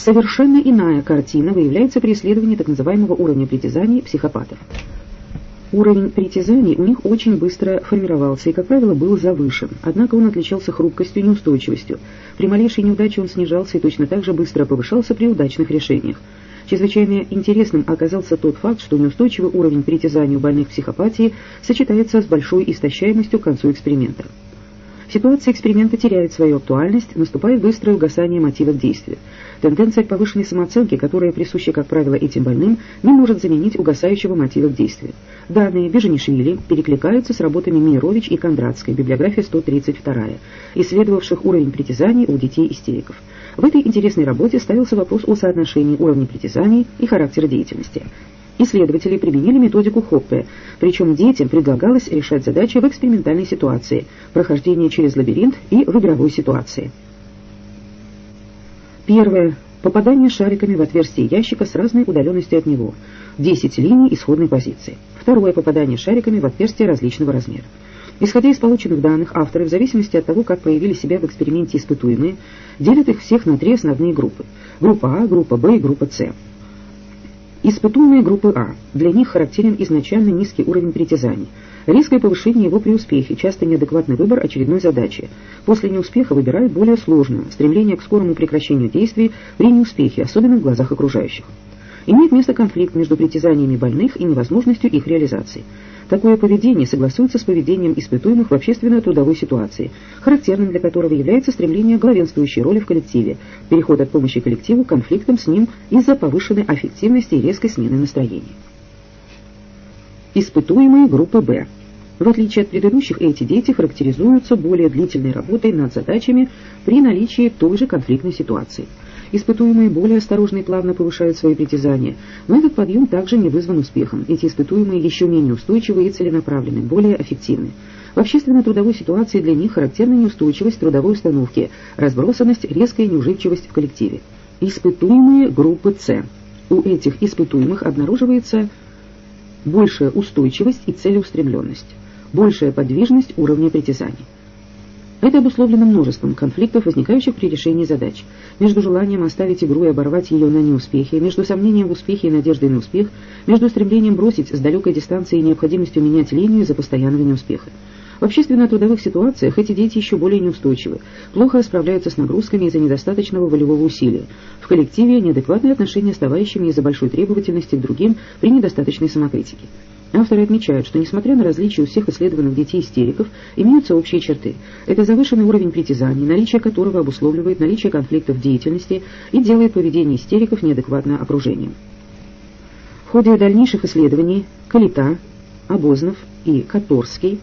Совершенно иная картина выявляется при исследовании так называемого уровня притязаний психопатов. Уровень притязаний у них очень быстро формировался и, как правило, был завышен, однако он отличался хрупкостью и неустойчивостью. При малейшей неудаче он снижался и точно так же быстро повышался при удачных решениях. Чрезвычайно интересным оказался тот факт, что неустойчивый уровень притязаний у больных психопатии сочетается с большой истощаемостью к концу эксперимента. Ситуация эксперимента теряет свою актуальность, наступает быстрое угасание мотивов действия. Тенденция к повышенной самооценке, которая присуща, как правило, этим больным, не может заменить угасающего мотива к действию. Данные Беженишвили перекликаются с работами Мирович и Кондратской, библиография 132, исследовавших уровень притязаний у детей-истериков. В этой интересной работе ставился вопрос о соотношении уровня притязаний и характера деятельности. Исследователи применили методику Хоппе, причем детям предлагалось решать задачи в экспериментальной ситуации, прохождение через лабиринт и в игровой ситуации. Первое. Попадание шариками в отверстие ящика с разной удаленностью от него. 10 линий исходной позиции. Второе. Попадание шариками в отверстие различного размера. Исходя из полученных данных, авторы, в зависимости от того, как проявили себя в эксперименте испытуемые, делят их всех на три основные группы. Группа А, группа Б и группа С. Испытуемые группы А. Для них характерен изначально низкий уровень притязаний. Резкое повышение его при успехе, часто неадекватный выбор очередной задачи. После неуспеха выбирают более сложную, стремление к скорому прекращению действий при неуспехе, особенно в глазах окружающих. Имеет место конфликт между притязаниями больных и невозможностью их реализации. Такое поведение согласуется с поведением испытуемых в общественно-трудовой ситуации, характерным для которого является стремление главенствующей роли в коллективе, переход от помощи коллективу к конфликтам с ним из-за повышенной аффективности и резкой смены настроения. Испытуемые группы Б. В отличие от предыдущих, эти дети характеризуются более длительной работой над задачами при наличии той же конфликтной ситуации – Испытуемые более осторожно и плавно повышают свои притязания, но этот подъем также не вызван успехом. Эти испытуемые еще менее устойчивы и целенаправлены, более эффективны. В общественно-трудовой ситуации для них характерна неустойчивость трудовой установки, разбросанность, резкая неуживчивость в коллективе. Испытуемые группы С. У этих испытуемых обнаруживается большая устойчивость и целеустремленность, большая подвижность уровня притязаний. Это обусловлено множеством конфликтов, возникающих при решении задач. Между желанием оставить игру и оборвать ее на неуспехе, между сомнением в успехе и надеждой на успех, между стремлением бросить с далекой дистанции и необходимостью менять линию из-за постоянного неуспеха. В общественно-трудовых ситуациях эти дети еще более неустойчивы, плохо справляются с нагрузками из-за недостаточного волевого усилия. В коллективе неадекватные отношения с товарищами из-за большой требовательности к другим при недостаточной самокритике. Авторы отмечают, что несмотря на различия у всех исследованных детей-истериков, имеются общие черты. Это завышенный уровень притязаний, наличие которого обусловливает наличие конфликтов деятельности и делает поведение истериков неадекватно окружением. В ходе дальнейших исследований Калита, Обознов и Которский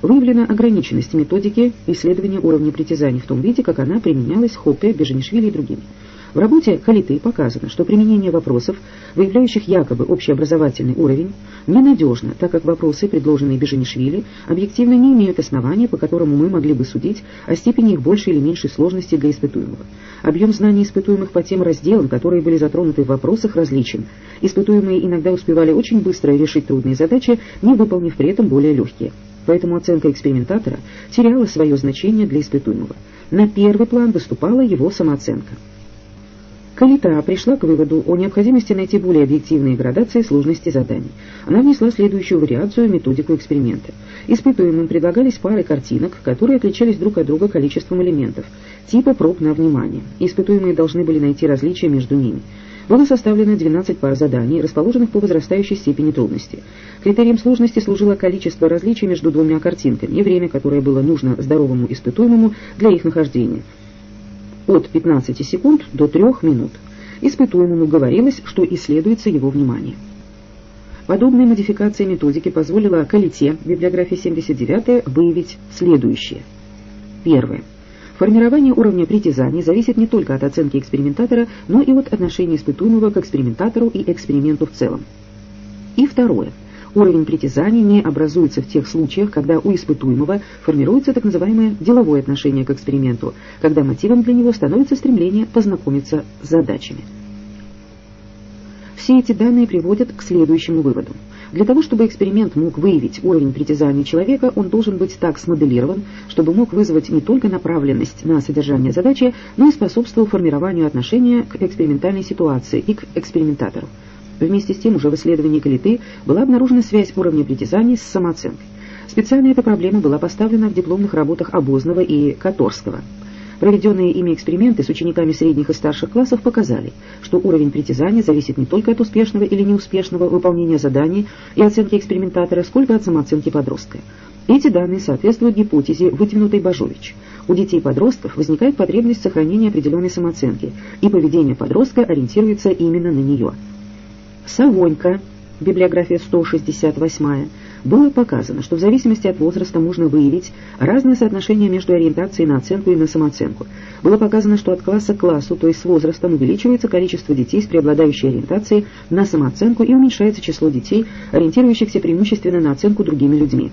выявлена ограниченность методики исследования уровня притязаний в том виде, как она применялась Хоппе, Беженишвили и другими. В работе Калиты показано, что применение вопросов, выявляющих якобы общеобразовательный уровень, ненадежно, так как вопросы, предложенные Беженишвили, объективно не имеют основания, по которому мы могли бы судить о степени их большей или меньшей сложности для испытуемого. Объем знаний испытуемых по тем разделам, которые были затронуты в вопросах, различен. Испытуемые иногда успевали очень быстро решить трудные задачи, не выполнив при этом более легкие. Поэтому оценка экспериментатора теряла свое значение для испытуемого. На первый план выступала его самооценка. Калита пришла к выводу о необходимости найти более объективные градации сложности заданий. Она внесла следующую вариацию методику эксперимента. Испытуемым предлагались пары картинок, которые отличались друг от друга количеством элементов, типа проб на внимание. Испытуемые должны были найти различия между ними. Было составлено 12 пар заданий, расположенных по возрастающей степени трудности. Критерием сложности служило количество различий между двумя картинками и время, которое было нужно здоровому испытуемому для их нахождения от 15 секунд до 3 минут. Испытуемому говорилось, что исследуется его внимание. Подобная модификация методики позволила Калите, библиографии 79 выявить следующее. Первое. Формирование уровня притязаний зависит не только от оценки экспериментатора, но и от отношения испытуемого к экспериментатору и эксперименту в целом. И второе. Уровень притязаний не образуется в тех случаях, когда у испытуемого формируется так называемое деловое отношение к эксперименту, когда мотивом для него становится стремление познакомиться с задачами. Все эти данные приводят к следующему выводу. Для того, чтобы эксперимент мог выявить уровень притязаний человека, он должен быть так смоделирован, чтобы мог вызвать не только направленность на содержание задачи, но и способствовал формированию отношения к экспериментальной ситуации и к экспериментатору. Вместе с тем уже в исследовании Калиты была обнаружена связь уровня притязаний с самооценкой. Специально эта проблема была поставлена в дипломных работах Обознова и Которского. Проведенные ими эксперименты с учениками средних и старших классов показали, что уровень притязаний зависит не только от успешного или неуспешного выполнения заданий и оценки экспериментатора, сколько от самооценки подростка. Эти данные соответствуют гипотезе, выдвинутой Бажович. У детей-подростков возникает потребность сохранения определенной самооценки, и поведение подростка ориентируется именно на нее. Савонька, библиография 168 было показано, что в зависимости от возраста можно выявить разное соотношение между ориентацией на оценку и на самооценку. Было показано, что от класса к классу, то есть с возрастом, увеличивается количество детей с преобладающей ориентацией на самооценку и уменьшается число детей, ориентирующихся преимущественно на оценку другими людьми.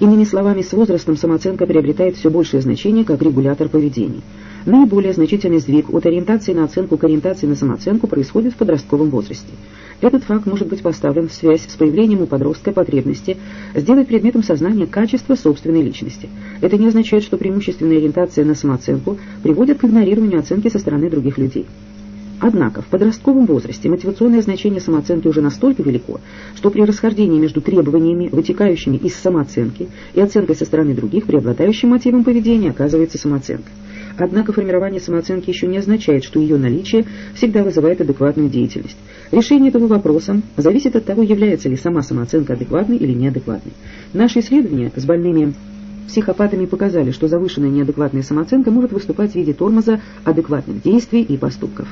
Иными словами, с возрастом самооценка приобретает все большее значение как регулятор поведения. Наиболее значительный сдвиг от ориентации на оценку к ориентации на самооценку происходит в подростковом возрасте. Этот факт может быть поставлен в связь с появлением у подростка потребности сделать предметом сознания качество собственной личности. Это не означает, что преимущественная ориентация на самооценку приводит к игнорированию оценки со стороны других людей. Однако в подростковом возрасте мотивационное значение самооценки уже настолько велико, что при расхождении между требованиями, вытекающими из самооценки, и оценкой со стороны других, преобладающим мотивом поведения оказывается самооценка. Однако формирование самооценки еще не означает, что ее наличие всегда вызывает адекватную деятельность. Решение этого вопроса зависит от того, является ли сама самооценка адекватной или неадекватной. Наши исследования с больными психопатами показали, что завышенная неадекватная самооценка может выступать в виде тормоза адекватных действий и поступков.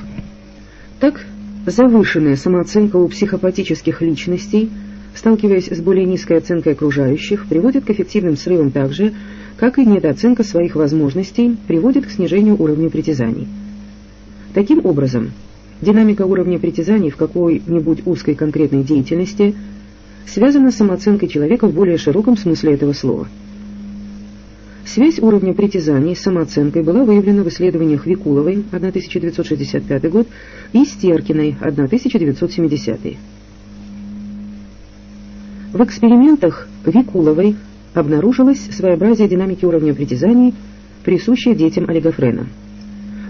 Так, завышенная самооценка у психопатических личностей, сталкиваясь с более низкой оценкой окружающих, приводит к эффективным срывам так же, как и недооценка своих возможностей приводит к снижению уровня притязаний. Таким образом, динамика уровня притязаний в какой-нибудь узкой конкретной деятельности связана с самооценкой человека в более широком смысле этого слова – Связь уровня притязаний с самооценкой была выявлена в исследованиях Викуловой, 1965 год, и Стеркиной, 1970. В экспериментах Викуловой обнаружилось своеобразие динамики уровня притязаний, присущее детям олигофрена.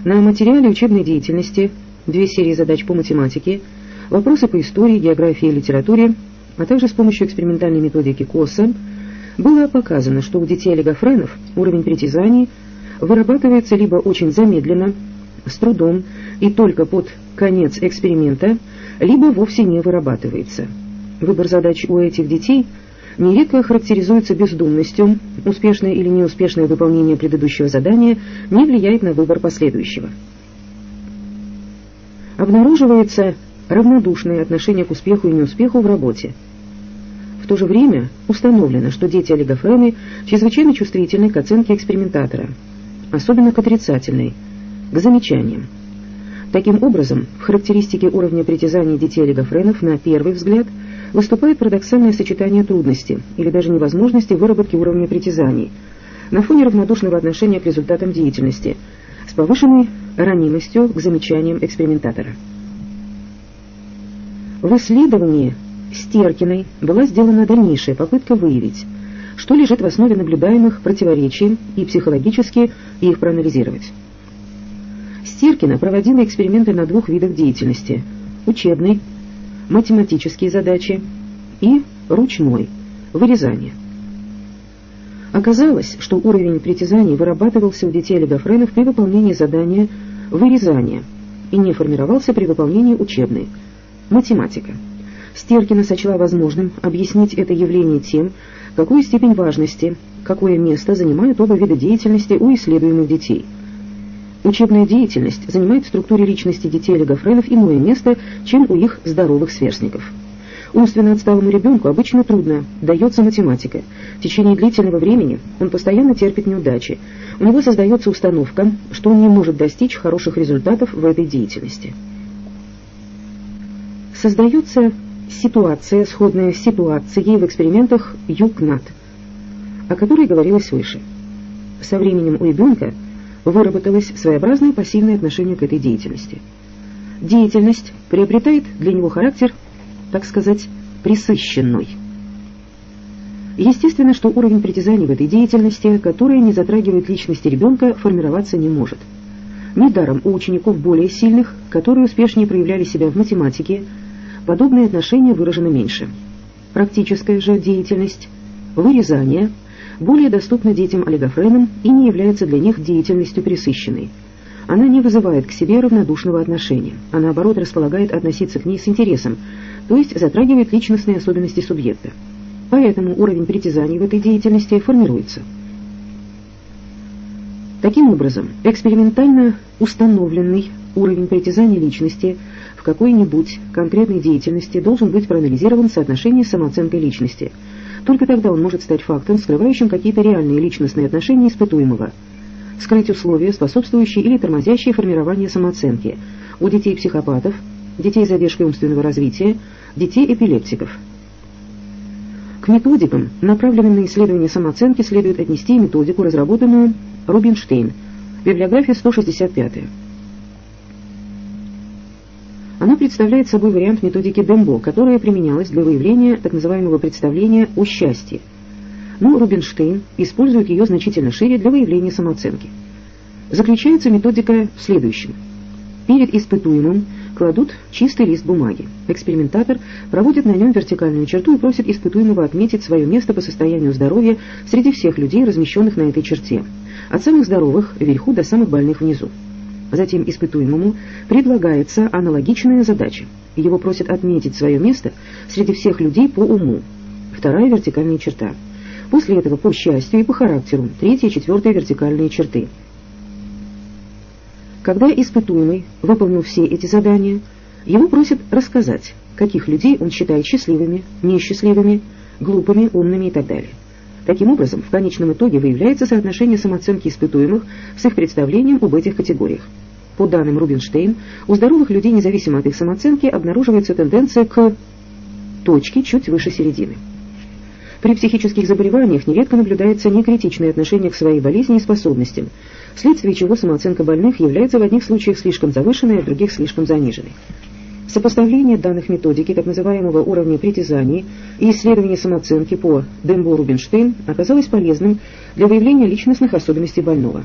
На материале учебной деятельности, две серии задач по математике, вопросы по истории, географии и литературе, а также с помощью экспериментальной методики КОСа – было показано, что у детей олигофренов уровень притязаний вырабатывается либо очень замедленно, с трудом и только под конец эксперимента, либо вовсе не вырабатывается. Выбор задач у этих детей нередко характеризуется бездумностью, успешное или неуспешное выполнение предыдущего задания не влияет на выбор последующего. Обнаруживается равнодушное отношение к успеху и неуспеху в работе – то же время установлено, что дети олигофрены чрезвычайно чувствительны к оценке экспериментатора, особенно к отрицательной, к замечаниям. Таким образом, в характеристике уровня притязаний детей олигофренов на первый взгляд выступает парадоксальное сочетание трудности или даже невозможности выработки уровня притязаний на фоне равнодушного отношения к результатам деятельности с повышенной ранимостью к замечаниям экспериментатора. В исследовании Стеркиной была сделана дальнейшая попытка выявить, что лежит в основе наблюдаемых противоречий и психологически их проанализировать. Стеркина проводила эксперименты на двух видах деятельности – учебной, математические задачи и ручной, вырезание. Оказалось, что уровень притязаний вырабатывался у детей олигофренов при выполнении задания вырезания и не формировался при выполнении учебной, математика. Стеркина сочла возможным объяснить это явление тем, какую степень важности, какое место занимают оба вида деятельности у исследуемых детей. Учебная деятельность занимает в структуре личности детей олигофренов иное место, чем у их здоровых сверстников. Умственно отсталому ребенку обычно трудно дается математика. В течение длительного времени он постоянно терпит неудачи. У него создается установка, что он не может достичь хороших результатов в этой деятельности. Создается ситуация, сходная с ситуацией в экспериментах ЮКНАТ, о которой говорилось выше. Со временем у ребенка выработалось своеобразное пассивное отношение к этой деятельности. Деятельность приобретает для него характер, так сказать, присыщенной. Естественно, что уровень притязаний в этой деятельности, которая не затрагивает личности ребенка, формироваться не может. Недаром у учеников более сильных, которые успешнее проявляли себя в математике, подобные отношения выражены меньше. Практическая же деятельность, вырезание, более доступна детям-олигофренам и не является для них деятельностью присыщенной. Она не вызывает к себе равнодушного отношения, а наоборот располагает относиться к ней с интересом, то есть затрагивает личностные особенности субъекта. Поэтому уровень притязаний в этой деятельности формируется. Таким образом, экспериментально установленный уровень притязаний личности в какой-нибудь конкретной деятельности должен быть проанализирован в соотношении с самооценкой личности. Только тогда он может стать фактом, скрывающим какие-то реальные личностные отношения испытуемого. Скрыть условия, способствующие или тормозящие формирование самооценки у детей-психопатов, детей с задержкой умственного развития, детей-эпилептиков. К методикам, направленным на исследование самооценки, следует отнести методику, разработанную Рубинштейн. Библиография 165. Она представляет собой вариант методики Дембо, которая применялась для выявления так называемого представления о счастье. Но Рубинштейн использует ее значительно шире для выявления самооценки. Заключается методика в следующем. Перед испытуемым кладут чистый лист бумаги. Экспериментатор проводит на нем вертикальную черту и просит испытуемого отметить свое место по состоянию здоровья среди всех людей, размещенных на этой черте от самых здоровых вверху до самых больных внизу. Затем испытуемому предлагается аналогичная задача. Его просят отметить свое место среди всех людей по уму. Вторая вертикальная черта. После этого по счастью и по характеру. Третья и четвертая вертикальные черты. Когда испытуемый выполнил все эти задания, его просят рассказать, каких людей он считает счастливыми, несчастливыми, глупыми, умными и так далее. Таким образом, в конечном итоге выявляется соотношение самооценки испытуемых с их представлением об этих категориях. По данным Рубинштейн, у здоровых людей, независимо от их самооценки, обнаруживается тенденция к точке чуть выше середины. При психических заболеваниях нередко наблюдается некритичное отношение к своей болезни и способностям, вследствие чего самооценка больных является в одних случаях слишком завышенной, а в других слишком заниженной. Сопоставление данных методики так называемого уровня притязаний и исследование самооценки по Дембо-Рубинштейн оказалось полезным для выявления личностных особенностей больного.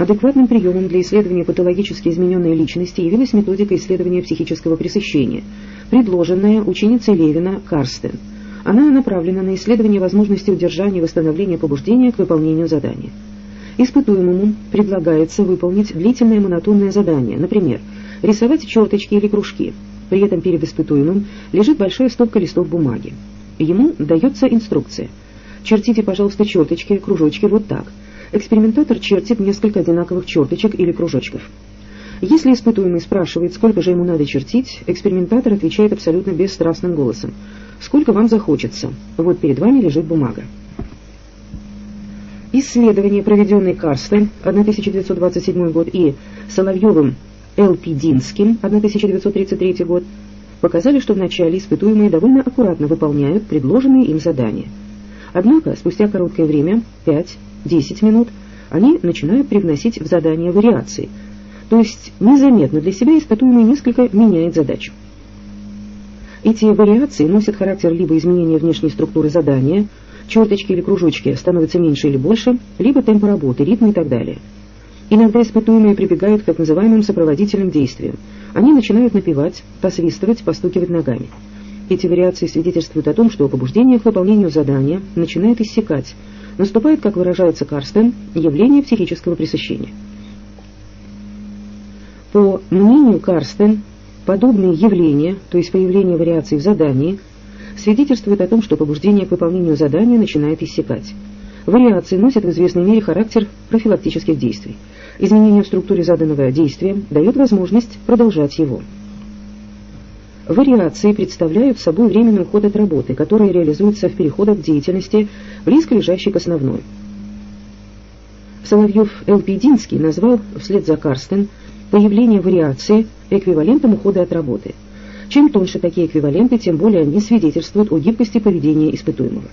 Адекватным приемом для исследования патологически измененной личности явилась методика исследования психического пресыщения, предложенная ученицей Левина Карстен. Она направлена на исследование возможности удержания и восстановления побуждения к выполнению задания. Испытуемому предлагается выполнить длительное монотонное задание, например, рисовать черточки или кружки. При этом перед испытуемым лежит большая стопка листов бумаги. Ему дается инструкция. Чертите, пожалуйста, черточки, кружочки вот так. Экспериментатор чертит несколько одинаковых черточек или кружочков. Если испытуемый спрашивает, сколько же ему надо чертить, экспериментатор отвечает абсолютно бесстрастным голосом. «Сколько вам захочется? Вот перед вами лежит бумага». Исследование, проведенное Карстен, 1927 год, и Соловьевым Элпидинским, 1933 год, показали, что вначале испытуемые довольно аккуратно выполняют предложенные им задания. Однако, спустя короткое время, 5-10 минут, они начинают привносить в задание вариации, то есть незаметно для себя испытуемый несколько меняет задачу. Эти вариации носят характер либо изменения внешней структуры задания, черточки или кружочки становятся меньше или больше, либо темпа работы, ритм и так далее – Иногда испытуемые прибегают к так называемым сопроводительным действиям. Они начинают напевать, посвистывать, постукивать ногами. Эти вариации свидетельствуют о том, что побуждение к выполнению задания начинает иссякать. Наступает, как выражается Карстен, явление психического пресыщения. По мнению Карстен, подобные явления, то есть появление вариаций в задании, свидетельствуют о том, что побуждение к выполнению задания начинает иссякать. Вариации носят в известной мере характер профилактических действий. Изменение в структуре заданного действия дает возможность продолжать его. Вариации представляют собой временный уход от работы, который реализуется в переходах деятельности, близко лежащей к основной. Соловьев-Элпидинский назвал, вслед за Карстен, появление вариации эквивалентом ухода от работы. Чем тоньше такие эквиваленты, тем более они свидетельствуют о гибкости поведения испытуемого.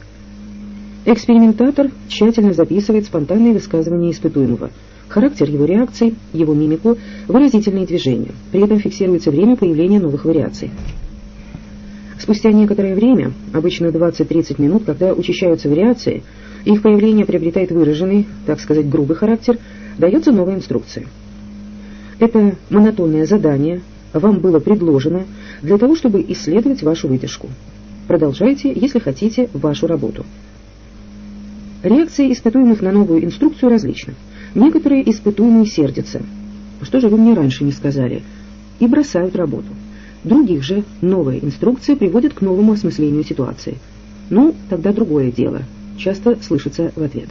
Экспериментатор тщательно записывает спонтанные высказывания испытуемого – характер его реакций, его мимику, выразительные движения. При этом фиксируется время появления новых вариаций. Спустя некоторое время, обычно 20-30 минут, когда учащаются вариации, их появление приобретает выраженный, так сказать, грубый характер, дается новая инструкция. Это монотонное задание вам было предложено для того, чтобы исследовать вашу выдержку. Продолжайте, если хотите, вашу работу. Реакции испытуемых на новую инструкцию различны. Некоторые испытуемые сердятся. Что же вы мне раньше не сказали? И бросают работу. Других же новая инструкция приводит к новому осмыслению ситуации. Ну, тогда другое дело. Часто слышится в ответ.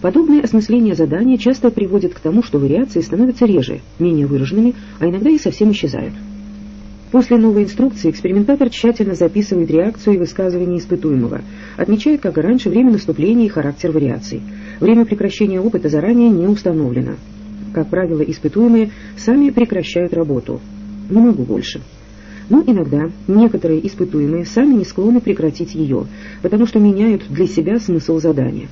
Подобное осмысление задания часто приводит к тому, что вариации становятся реже, менее выраженными, а иногда и совсем исчезают. После новой инструкции экспериментатор тщательно записывает реакцию и высказывание испытуемого, отмечает, как и раньше, время наступления и характер вариаций. Время прекращения опыта заранее не установлено. Как правило, испытуемые сами прекращают работу. Не могу больше. Но иногда некоторые испытуемые сами не склонны прекратить ее, потому что меняют для себя смысл задания.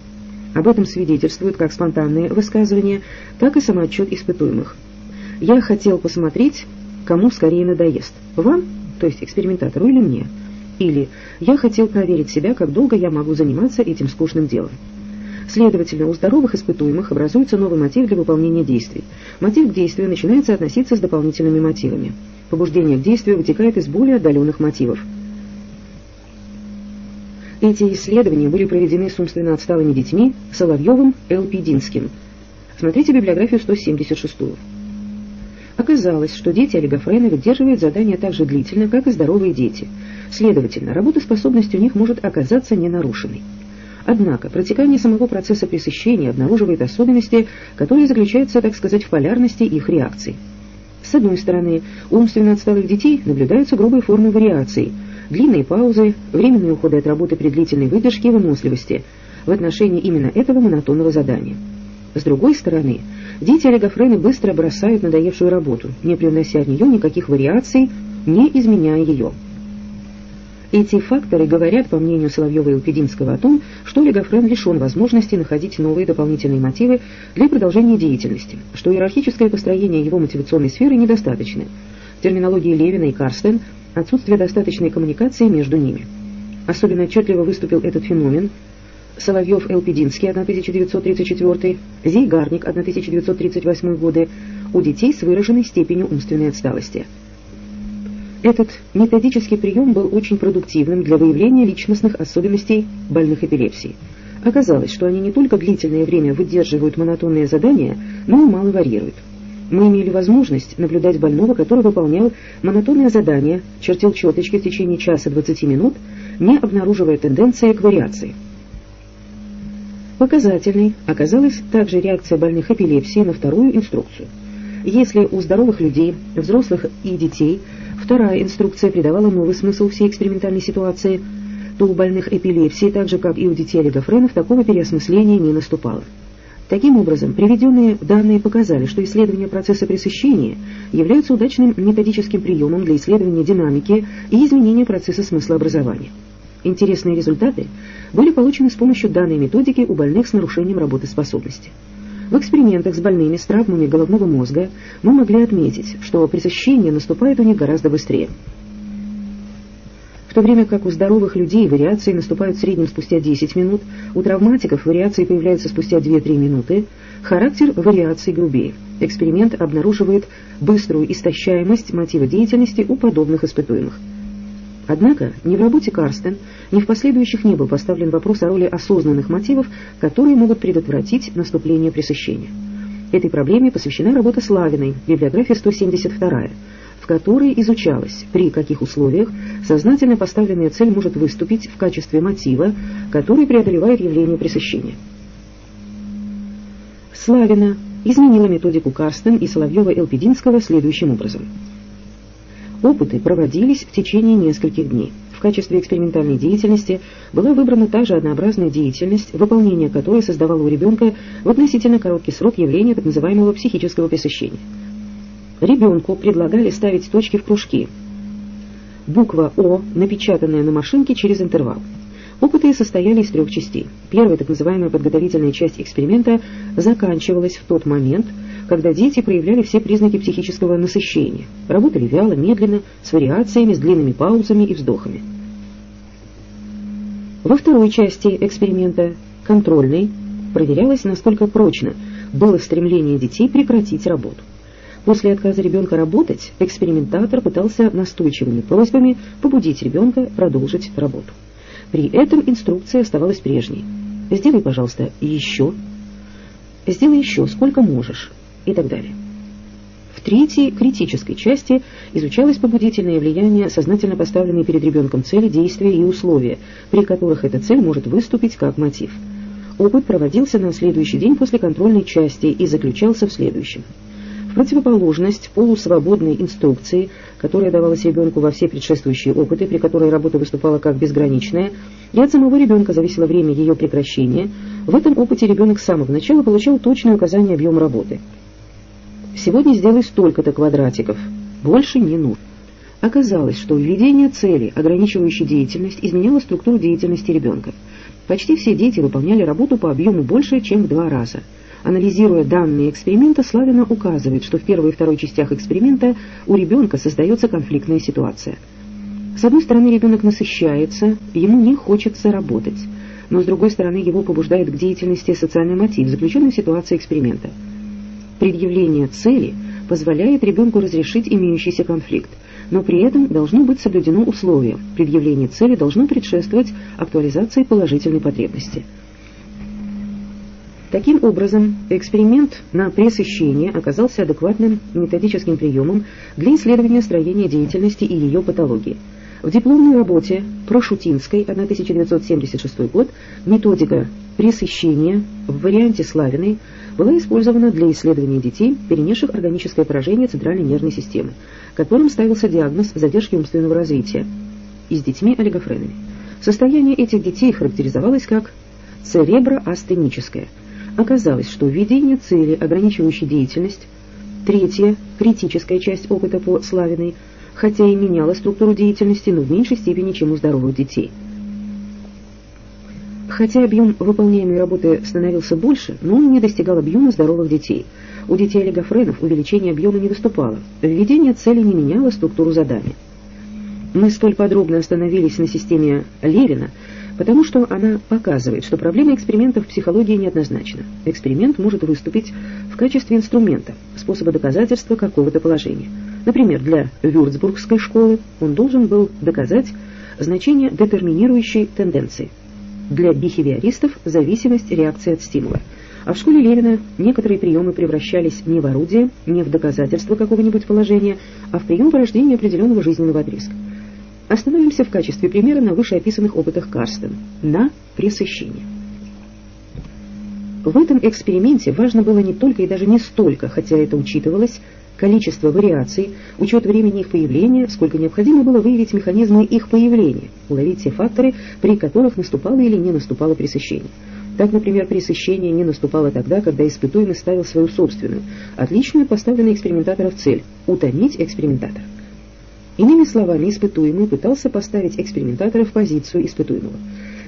Об этом свидетельствуют как спонтанные высказывания, так и самоотчет испытуемых. «Я хотел посмотреть, кому скорее надоест, вам, то есть экспериментатору или мне, или «я хотел проверить себя, как долго я могу заниматься этим скучным делом». Следовательно, у здоровых испытуемых образуется новый мотив для выполнения действий. Мотив к действию начинает соотноситься с дополнительными мотивами. Побуждение к действию вытекает из более отдаленных мотивов. Эти исследования были проведены с умственно отсталыми детьми Соловьевым и Элпидинским. Смотрите библиографию 176. Оказалось, что дети олигофрена выдерживают задания так же длительно, как и здоровые дети. Следовательно, работоспособность у них может оказаться ненарушенной. Однако протекание самого процесса пресыщения обнаруживает особенности, которые заключаются, так сказать, в полярности их реакций. С одной стороны, у умственно отсталых детей наблюдаются грубые формы вариаций, длинные паузы, временные уходы от работы при длительной выдержке и выносливости в отношении именно этого монотонного задания. С другой стороны, дети олигофрены быстро бросают надоевшую работу, не привнося в нее никаких вариаций, не изменяя ее. Эти факторы говорят, по мнению Соловьева и Упединского, о том, что олигофрен лишен возможности находить новые дополнительные мотивы для продолжения деятельности, что иерархическое построение его мотивационной сферы недостаточно. В терминологии Левина и Карстен отсутствие достаточной коммуникации между ними. Особенно отчетливо выступил этот феномен Соловьев Элпидинский 1934, Зейгарник 1938 годы у детей с выраженной степенью умственной отсталости. Этот методический прием был очень продуктивным для выявления личностных особенностей больных эпилепсией. Оказалось, что они не только длительное время выдерживают монотонные задания, но и мало варьируют. Мы имели возможность наблюдать больного, который выполнял монотонное задание, чертил четочки в течение часа 20 минут, не обнаруживая тенденции к вариации. Показательной оказалась также реакция больных эпилепсией на вторую инструкцию. Если у здоровых людей, взрослых и детей – Вторая инструкция придавала новый смысл всей экспериментальной ситуации, то у больных эпилепсией, так же как и у детей олигофренов, такого переосмысления не наступало. Таким образом, приведенные данные показали, что исследование процесса пресыщения является удачным методическим приемом для исследования динамики и изменения процесса смыслообразования. Интересные результаты были получены с помощью данной методики у больных с нарушением работоспособности. В экспериментах с больными с травмами головного мозга мы могли отметить, что пресыщение наступает у них гораздо быстрее. В то время как у здоровых людей вариации наступают в среднем спустя 10 минут, у травматиков вариации появляются спустя 2-3 минуты, характер вариаций грубее. Эксперимент обнаруживает быструю истощаемость мотива деятельности у подобных испытуемых. Однако ни в работе Карстен, ни в последующих не был поставлен вопрос о роли осознанных мотивов, которые могут предотвратить наступление пресыщения. Этой проблеме посвящена работа Славиной, библиография 172, в которой изучалось, при каких условиях сознательно поставленная цель может выступить в качестве мотива, который преодолевает явление пресыщения. Славина изменила методику Карстен и Соловьева-Элпидинского следующим образом – Опыты проводились в течение нескольких дней. В качестве экспериментальной деятельности была выбрана та же однообразная деятельность, выполнение которой создавало у ребенка в относительно короткий срок явление так называемого психического пресыщения. Ребенку предлагали ставить точки в кружки. Буква «О», напечатанная на машинке через интервал. Опыты состояли из трех частей. Первая, так называемая подготовительная часть эксперимента, заканчивалась в тот момент, когда дети проявляли все признаки психического насыщения, работали вяло, медленно, с вариациями, с длинными паузами и вздохами. Во второй части эксперимента, контрольной, проверялось, насколько прочно было стремление детей прекратить работу. После отказа ребенка работать, экспериментатор пытался настойчивыми просьбами побудить ребенка продолжить работу. При этом инструкция оставалась прежней. «Сделай, пожалуйста, еще», «Сделай еще, сколько можешь» и так далее. В третьей, критической части изучалось побудительное влияние сознательно поставленной перед ребенком цели, действия и условия, при которых эта цель может выступить как мотив. Опыт проводился на следующий день после контрольной части и заключался в следующем – противоположность полусвободной инструкции, которая давалась ребенку во все предшествующие опыты, при которой работа выступала как безграничная, и от самого ребенка зависело время ее прекращения, в этом опыте ребенок с самого начала получал точное указание объема работы. «Сегодня сделай столько-то квадратиков, больше не нужно». Оказалось, что введение цели, ограничивающей деятельность, изменяло структуру деятельности ребенка. Почти все дети выполняли работу по объему больше, чем в два раза – Анализируя данные эксперимента, Славина указывает, что в первой и второй частях эксперимента у ребенка создается конфликтная ситуация. С одной стороны, ребенок насыщается, ему не хочется работать, но с другой стороны, его побуждает к деятельности социальный мотив, заключенный в ситуации эксперимента. Предъявление цели позволяет ребенку разрешить имеющийся конфликт, но при этом должно быть соблюдено условие. Предъявление цели должно предшествовать актуализации положительной потребности – Таким образом, эксперимент на пресыщение оказался адекватным методическим приемом для исследования строения деятельности и ее патологии. В дипломной работе Прошутинской, 1976 год, методика пресыщения в варианте Славиной была использована для исследования детей, перенесших органическое поражение центральной нервной системы, которым ставился диагноз задержки умственного развития, и с детьми олигофренами. Состояние этих детей характеризовалось как цереброастеническое – Оказалось, что введение цели, ограничивающей деятельность, третья, критическая часть опыта по Славиной, хотя и меняла структуру деятельности, но в меньшей степени, чем у здоровых детей. Хотя объем выполняемой работы становился больше, но он не достигал объема здоровых детей. У детей олигофренов увеличение объема не выступало. Введение цели не меняло структуру задания. Мы столь подробно остановились на системе Левина, потому что она показывает, что проблема эксперимента в психологии неоднозначна. Эксперимент может выступить в качестве инструмента, способа доказательства какого-то положения. Например, для Вюрцбургской школы он должен был доказать значение детерминирующей тенденции. Для бихевиористов – зависимость реакции от стимула. А в школе Левина некоторые приемы превращались не в орудие, не в доказательство какого-нибудь положения, а в прием порождения определенного жизненного отриска. Остановимся в качестве примера на вышеописанных опытах Карстен на пресыщение. В этом эксперименте важно было не только и даже не столько, хотя это учитывалось, количество вариаций, учет времени их появления, сколько необходимо было выявить механизмы их появления, уловить те факторы, при которых наступало или не наступало пресыщение. Так, например, пресыщение не наступало тогда, когда испытуемый ставил свою собственную, отличную поставленную экспериментаторов цель – утомить экспериментатора. Иными словами, испытуемый пытался поставить экспериментатора в позицию испытуемого.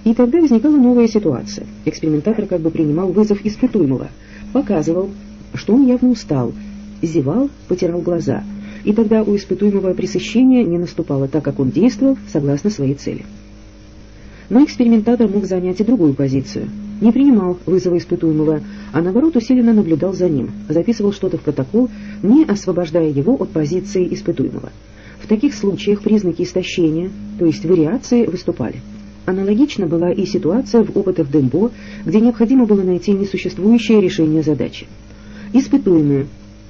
И тогда возникала новая ситуация. Экспериментатор как бы принимал вызов испытуемого, показывал, что он явно устал, зевал, потирал глаза. И тогда у испытуемого пресыщение не наступало, так как он действовал согласно своей цели. Но экспериментатор мог занять и другую позицию. Не принимал вызова испытуемого, а наоборот усиленно наблюдал за ним, записывал что-то в протокол, не освобождая его от позиции испытуемого. В таких случаях признаки истощения, то есть вариации, выступали. Аналогично была и ситуация в опытах Дембо, где необходимо было найти несуществующее решение задачи. Испытуемые,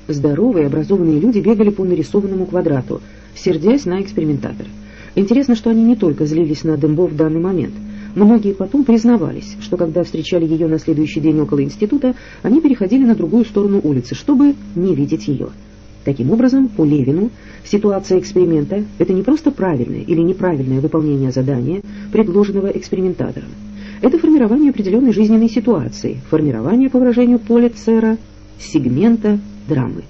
здоровые, образованные люди бегали по нарисованному квадрату, сердясь на экспериментатора. Интересно, что они не только злились на Дембо в данный момент. Многие потом признавались, что когда встречали ее на следующий день около института, они переходили на другую сторону улицы, чтобы не видеть ее. Таким образом, по Левину ситуация эксперимента – это не просто правильное или неправильное выполнение задания, предложенного экспериментатором. Это формирование определенной жизненной ситуации, формирование, по выражению Поля сегмента драмы.